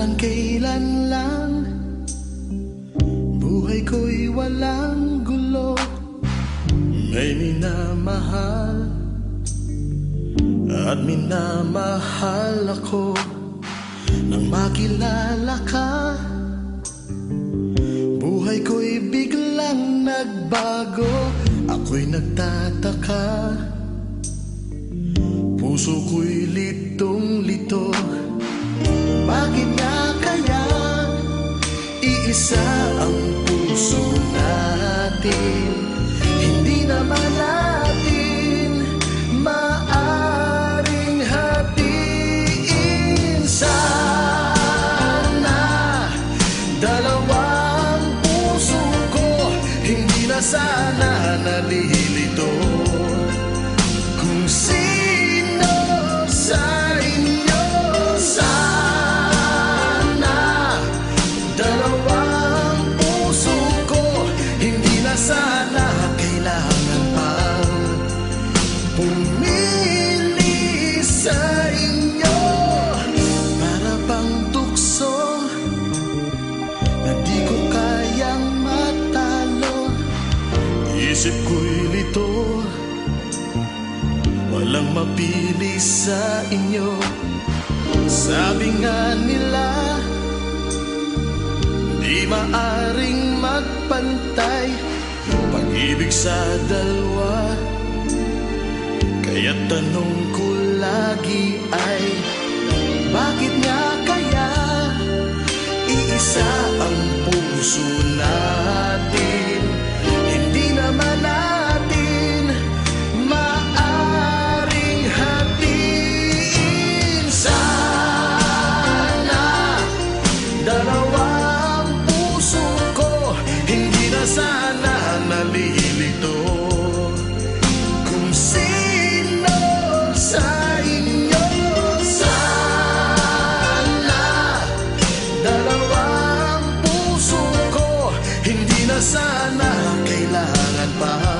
Parang kailan lang Buhay ko'y walang gulo. May minamahal At minamahal ako. Nang makilala ka Buhay ko'y biglang nagbago. Ako'y nagtataka. Puso ko'y litong-lito Iisa ang puso natin. Hindi naman natin Maaring hatiin. Sana Dalawang puso ko Hindi na sana sana kailangan pang Pumili sa inyo Para bang tukso Na di ko kayang matalo. Isip ko'y lito Walang mapili sa inyo. Sabi nga nila Di maaring Pag-ibig sa dalawa Kaya tanong ko lagi ay Bakit nga kaya Iisa ang puso natin kailangan